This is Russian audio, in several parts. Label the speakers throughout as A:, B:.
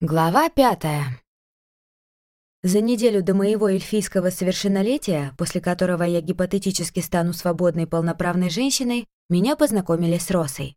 A: Глава пятая. За неделю до моего эльфийского совершеннолетия, после которого я гипотетически стану свободной полноправной женщиной, меня познакомили с Росой.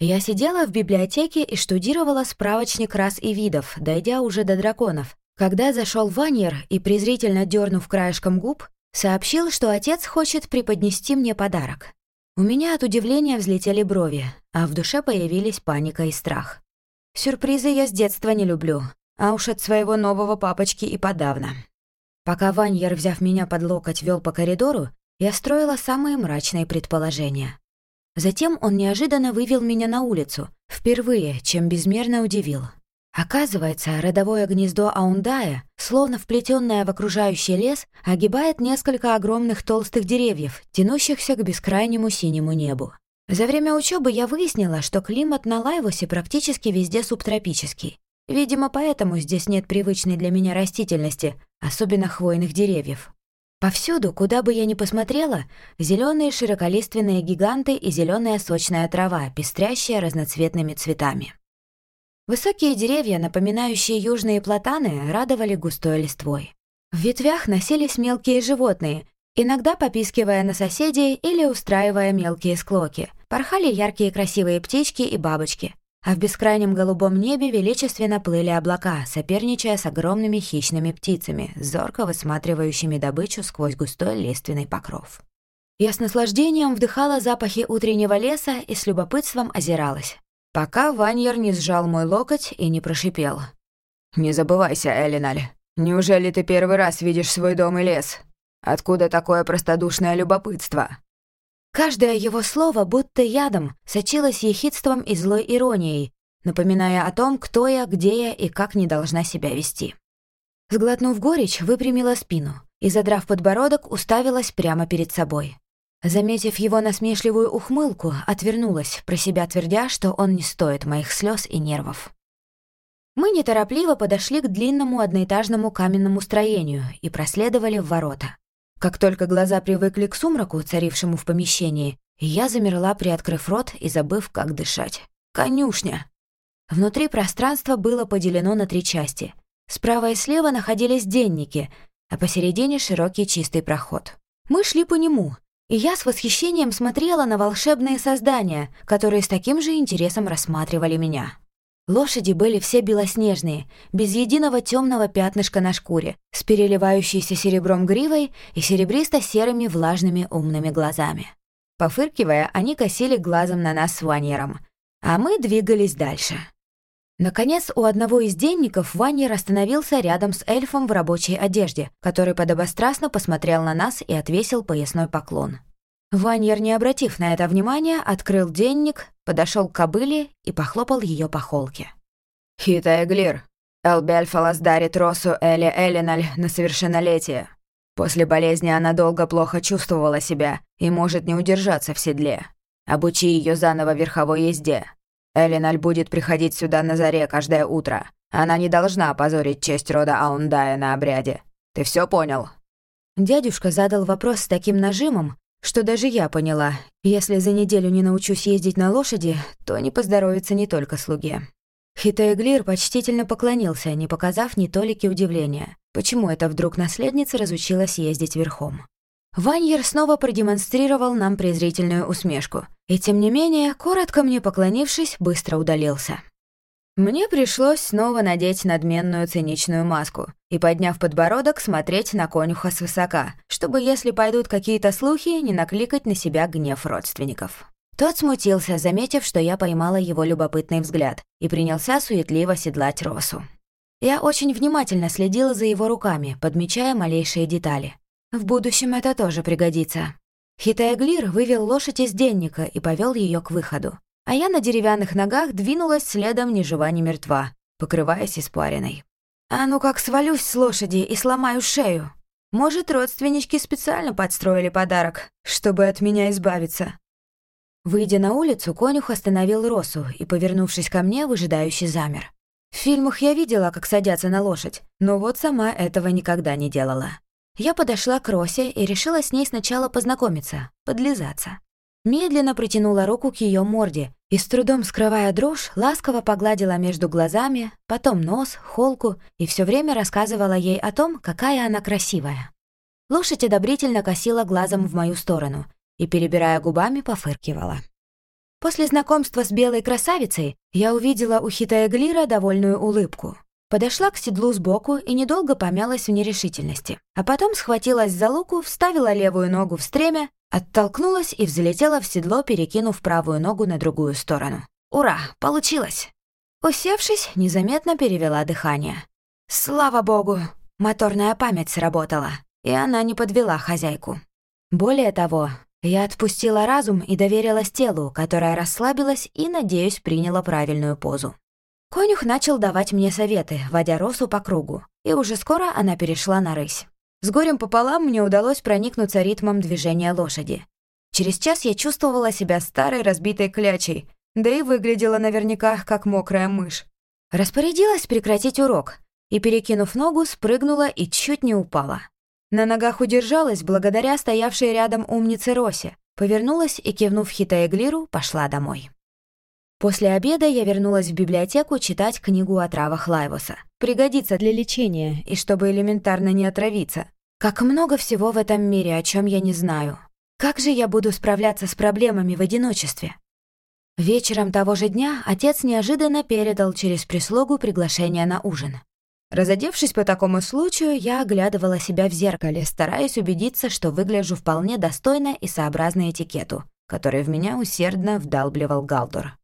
A: Я сидела в библиотеке и штудировала справочник рас и видов, дойдя уже до драконов, когда зашел Ваньер и, презрительно дернув краешком губ, сообщил, что отец хочет преподнести мне подарок. У меня от удивления взлетели брови, а в душе появились паника и страх. Сюрпризы я с детства не люблю, а уж от своего нового папочки и подавно. Пока Ваньер, взяв меня под локоть, вел по коридору, я строила самые мрачные предположения. Затем он неожиданно вывел меня на улицу, впервые, чем безмерно удивил. Оказывается, родовое гнездо Аундая, словно вплетенное в окружающий лес, огибает несколько огромных толстых деревьев, тянущихся к бескрайнему синему небу. За время учебы я выяснила, что климат на Лайвусе практически везде субтропический. Видимо, поэтому здесь нет привычной для меня растительности, особенно хвойных деревьев. Повсюду, куда бы я ни посмотрела, зеленые широколиственные гиганты и зеленая сочная трава, пестрящая разноцветными цветами. Высокие деревья, напоминающие южные платаны, радовали густой листвой. В ветвях носились мелкие животные, иногда попискивая на соседей или устраивая мелкие склоки. Порхали яркие красивые птички и бабочки, а в бескрайнем голубом небе величественно плыли облака, соперничая с огромными хищными птицами, зорко высматривающими добычу сквозь густой лиственный покров. Я с наслаждением вдыхала запахи утреннего леса и с любопытством озиралась, пока Ваньер не сжал мой локоть и не прошипел. «Не забывайся, Элиналь. Неужели ты первый раз видишь свой дом и лес? Откуда такое простодушное любопытство?» Каждое его слово, будто ядом, сочилось ехидством и злой иронией, напоминая о том, кто я, где я и как не должна себя вести. Сглотнув горечь, выпрямила спину и, задрав подбородок, уставилась прямо перед собой. Заметив его насмешливую ухмылку, отвернулась, про себя твердя, что он не стоит моих слез и нервов. Мы неторопливо подошли к длинному одноэтажному каменному строению и проследовали в ворота. Как только глаза привыкли к сумраку, царившему в помещении, я замерла, приоткрыв рот и забыв, как дышать. «Конюшня!» Внутри пространство было поделено на три части. Справа и слева находились денники, а посередине широкий чистый проход. Мы шли по нему, и я с восхищением смотрела на волшебные создания, которые с таким же интересом рассматривали меня. Лошади были все белоснежные, без единого темного пятнышка на шкуре, с переливающейся серебром гривой и серебристо-серыми влажными умными глазами. Пофыркивая, они косили глазом на нас с Ваньером, а мы двигались дальше. Наконец, у одного из денников Ваньер остановился рядом с эльфом в рабочей одежде, который подобострастно посмотрел на нас и отвесил поясной поклон. Ваньер, не обратив на это внимания, открыл денник, подошел к кобыле и похлопал ее по холке. «Хита Эглир, Элбельфалас дарит Росу Эли Элиналь на совершеннолетие. После болезни она долго плохо чувствовала себя и может не удержаться в седле. Обучи ее заново верховой езде. Элиналь будет приходить сюда на заре каждое утро. Она не должна опозорить честь рода Аундая на обряде. Ты все понял?» Дядюшка задал вопрос с таким нажимом, что даже я поняла, если за неделю не научусь ездить на лошади, то не поздоровится не только слуге. Хитоэглир почтительно поклонился, не показав ни толики удивления. Почему это вдруг наследница разучилась ездить верхом? Ваньер снова продемонстрировал нам презрительную усмешку. И тем не менее, коротко мне поклонившись, быстро удалился. Мне пришлось снова надеть надменную циничную маску и, подняв подбородок, смотреть на конюха свысока, чтобы, если пойдут какие-то слухи, не накликать на себя гнев родственников. Тот смутился, заметив, что я поймала его любопытный взгляд, и принялся суетливо седлать росу. Я очень внимательно следила за его руками, подмечая малейшие детали. В будущем это тоже пригодится. Хитаэглир вывел лошадь из денника и повел ее к выходу а я на деревянных ногах двинулась следом ни жива, ни мертва, покрываясь испариной. А ну как свалюсь с лошади и сломаю шею. Может, родственнички специально подстроили подарок, чтобы от меня избавиться. Выйдя на улицу, конюх остановил Росу и, повернувшись ко мне, выжидающе замер. В фильмах я видела, как садятся на лошадь, но вот сама этого никогда не делала. Я подошла к Росе и решила с ней сначала познакомиться, подлизаться. Медленно протянула руку к ее морде и, с трудом скрывая дрожь, ласково погладила между глазами, потом нос, холку и все время рассказывала ей о том, какая она красивая. Лошадь одобрительно косила глазом в мою сторону и, перебирая губами, пофыркивала. После знакомства с белой красавицей я увидела у Хитая Глира довольную улыбку. Подошла к седлу сбоку и недолго помялась в нерешительности, а потом схватилась за луку, вставила левую ногу в стремя, оттолкнулась и взлетела в седло, перекинув правую ногу на другую сторону. «Ура! Получилось!» Усевшись, незаметно перевела дыхание. «Слава богу! Моторная память сработала, и она не подвела хозяйку. Более того, я отпустила разум и доверилась телу, которое расслабилось и, надеюсь, приняло правильную позу. Конюх начал давать мне советы, водя Росу по кругу, и уже скоро она перешла на рысь. С горем пополам мне удалось проникнуться ритмом движения лошади. Через час я чувствовала себя старой разбитой клячей, да и выглядела наверняка как мокрая мышь. Распорядилась прекратить урок и, перекинув ногу, спрыгнула и чуть не упала. На ногах удержалась благодаря стоявшей рядом умнице Росе, повернулась и, кивнув Хитаэглиру, пошла домой. После обеда я вернулась в библиотеку читать книгу о травах Лайвоса. Пригодится для лечения и чтобы элементарно не отравиться. Как много всего в этом мире, о чем я не знаю. Как же я буду справляться с проблемами в одиночестве? Вечером того же дня отец неожиданно передал через прислугу приглашение на ужин. Разодевшись по такому случаю, я оглядывала себя в зеркале, стараясь убедиться, что выгляжу вполне достойно и сообразно этикету, который в меня усердно вдалбливал Галдор.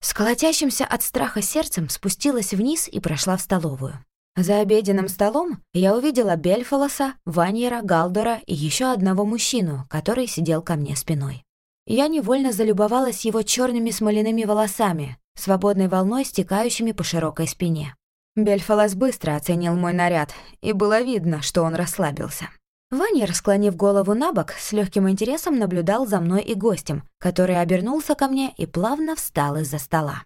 A: С колотящимся от страха сердцем спустилась вниз и прошла в столовую. За обеденным столом я увидела Бельфолоса, Ваньера, Галдора и еще одного мужчину, который сидел ко мне спиной. Я невольно залюбовалась его черными смоляными волосами, свободной волной, стекающими по широкой спине. Бельфолос быстро оценил мой наряд, и было видно, что он расслабился. Ваня, расклонив голову на бок, с легким интересом наблюдал за мной и гостем, который обернулся ко мне и плавно встал из-за стола.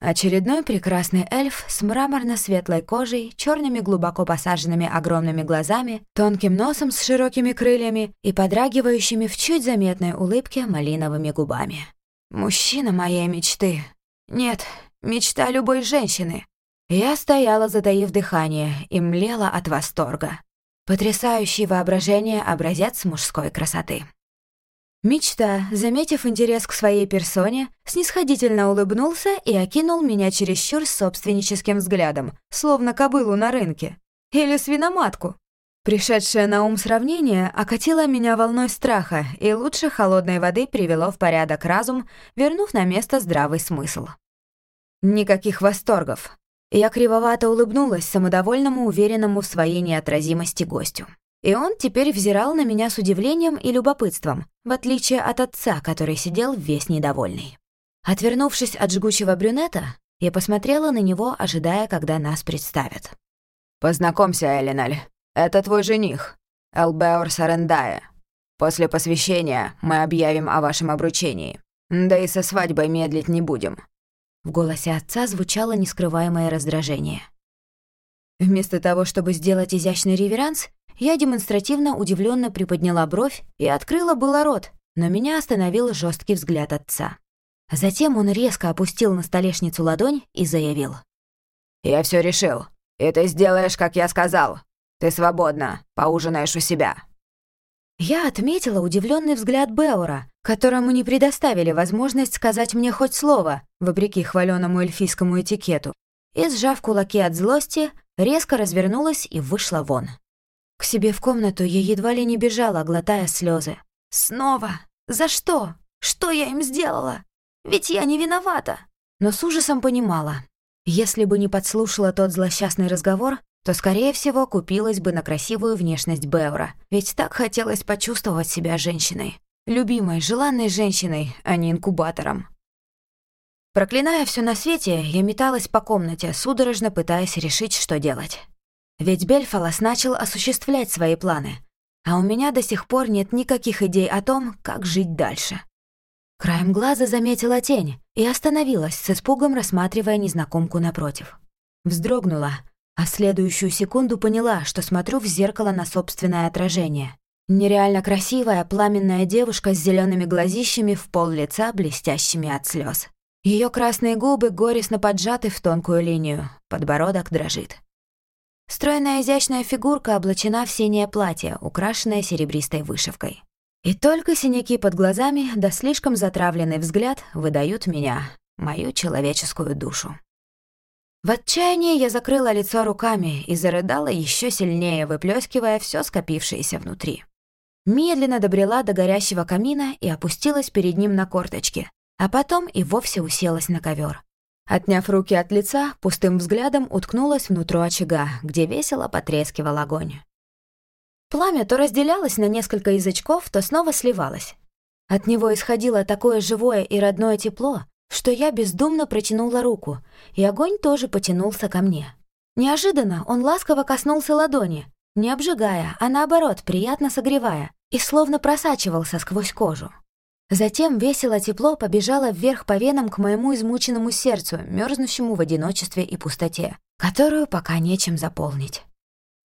A: Очередной прекрасный эльф с мраморно-светлой кожей, черными глубоко посаженными огромными глазами, тонким носом с широкими крыльями и подрагивающими в чуть заметной улыбке малиновыми губами. Мужчина моей мечты. Нет, мечта любой женщины. Я стояла, затаив дыхание, и млела от восторга. Потрясающий воображение образец мужской красоты. Мечта, заметив интерес к своей персоне, снисходительно улыбнулся и окинул меня чересчур собственническим взглядом, словно кобылу на рынке. Или свиноматку. Пришедшее на ум сравнение окатило меня волной страха и лучше холодной воды привело в порядок разум, вернув на место здравый смысл. Никаких восторгов. Я кривовато улыбнулась самодовольному, уверенному в своей неотразимости гостю. И он теперь взирал на меня с удивлением и любопытством, в отличие от отца, который сидел весь недовольный. Отвернувшись от жгучего брюнета, я посмотрела на него, ожидая, когда нас представят. «Познакомься, Элиналь. Это твой жених, Элбеор Сарендая. После посвящения мы объявим о вашем обручении. Да и со свадьбой медлить не будем. В голосе отца звучало нескрываемое раздражение. Вместо того, чтобы сделать изящный реверанс, я демонстративно удивленно приподняла бровь и открыла было рот, но меня остановил жесткий взгляд отца. Затем он резко опустил на столешницу ладонь и заявил. «Я все решил, и ты сделаешь, как я сказал. Ты свободна, поужинаешь у себя». Я отметила удивленный взгляд Беора, которому не предоставили возможность сказать мне хоть слово, вопреки хваленому эльфийскому этикету, и, сжав кулаки от злости, резко развернулась и вышла вон. К себе в комнату я едва ли не бежала, глотая слезы. «Снова? За что? Что я им сделала? Ведь я не виновата!» Но с ужасом понимала. Если бы не подслушала тот злосчастный разговор, то, скорее всего, купилась бы на красивую внешность Беора, ведь так хотелось почувствовать себя женщиной. Любимой, желанной женщиной, а не инкубатором. Проклиная все на свете, я металась по комнате, судорожно пытаясь решить, что делать. Ведь Бельфалос начал осуществлять свои планы, а у меня до сих пор нет никаких идей о том, как жить дальше. Краем глаза заметила тень и остановилась, с испугом рассматривая незнакомку напротив. Вздрогнула, а следующую секунду поняла, что смотрю в зеркало на собственное отражение. Нереально красивая, пламенная девушка с зелеными глазищами в пол лица, блестящими от слез. Ее красные губы горестно поджаты в тонкую линию, подбородок дрожит. Стройная изящная фигурка облачена в синее платье, украшенное серебристой вышивкой. И только синяки под глазами да слишком затравленный взгляд выдают меня, мою человеческую душу. В отчаянии я закрыла лицо руками и зарыдала еще сильнее, выплескивая все скопившееся внутри. Медленно добрела до горящего камина и опустилась перед ним на корточки, а потом и вовсе уселась на ковер. Отняв руки от лица, пустым взглядом уткнулась внутрь очага, где весело потрескивал огонь. Пламя то разделялось на несколько язычков, то снова сливалось. От него исходило такое живое и родное тепло, что я бездумно протянула руку, и огонь тоже потянулся ко мне. Неожиданно он ласково коснулся ладони, не обжигая, а наоборот, приятно согревая, и словно просачивался сквозь кожу. Затем весело тепло побежало вверх по венам к моему измученному сердцу, мерзнущему в одиночестве и пустоте, которую пока нечем заполнить.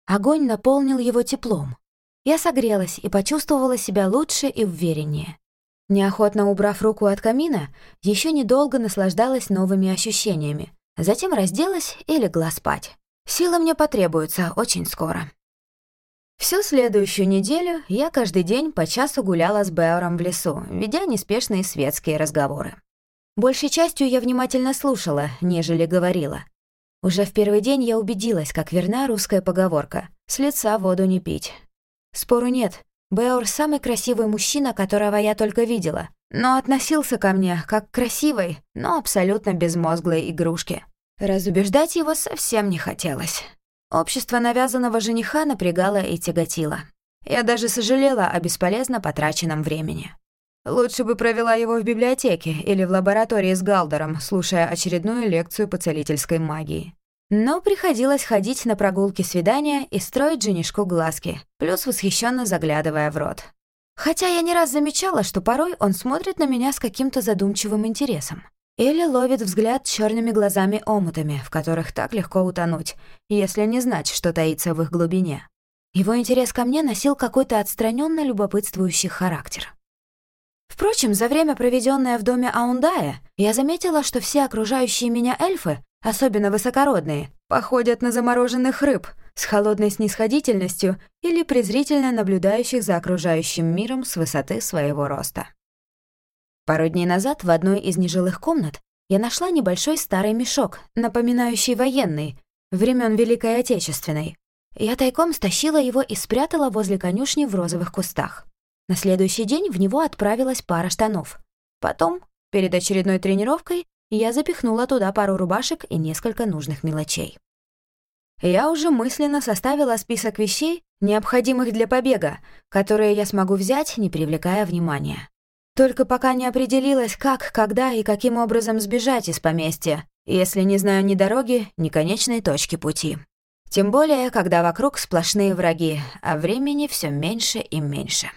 A: Огонь наполнил его теплом. Я согрелась и почувствовала себя лучше и увереннее. Неохотно убрав руку от камина, еще недолго наслаждалась новыми ощущениями, затем разделась и легла спать. Силы мне потребуются очень скоро. Всю следующую неделю я каждый день по часу гуляла с Беором в лесу, ведя неспешные светские разговоры. Большей частью я внимательно слушала, нежели говорила. Уже в первый день я убедилась, как верна русская поговорка «с лица воду не пить». Спору нет, Беор — самый красивый мужчина, которого я только видела, но относился ко мне как к красивой, но абсолютно безмозглой игрушке. Разубеждать его совсем не хотелось. Общество навязанного жениха напрягало и тяготило. Я даже сожалела о бесполезно потраченном времени. Лучше бы провела его в библиотеке или в лаборатории с Галдером, слушая очередную лекцию по целительской магии. Но приходилось ходить на прогулки свидания и строить женишку глазки, плюс восхищенно заглядывая в рот. Хотя я не раз замечала, что порой он смотрит на меня с каким-то задумчивым интересом. Или ловит взгляд черными глазами-омутами, в которых так легко утонуть, если не знать, что таится в их глубине. Его интерес ко мне носил какой-то отстраненно любопытствующий характер. Впрочем, за время, проведенное в доме Аундая, я заметила, что все окружающие меня эльфы, особенно высокородные, походят на замороженных рыб с холодной снисходительностью или презрительно наблюдающих за окружающим миром с высоты своего роста. Пару дней назад в одной из нежилых комнат я нашла небольшой старый мешок, напоминающий военный, времен Великой Отечественной. Я тайком стащила его и спрятала возле конюшни в розовых кустах. На следующий день в него отправилась пара штанов. Потом, перед очередной тренировкой, я запихнула туда пару рубашек и несколько нужных мелочей. Я уже мысленно составила список вещей, необходимых для побега, которые я смогу взять, не привлекая внимания. Только пока не определилась, как, когда и каким образом сбежать из поместья, если не знаю ни дороги, ни конечной точки пути. Тем более, когда вокруг сплошные враги, а времени все меньше и меньше.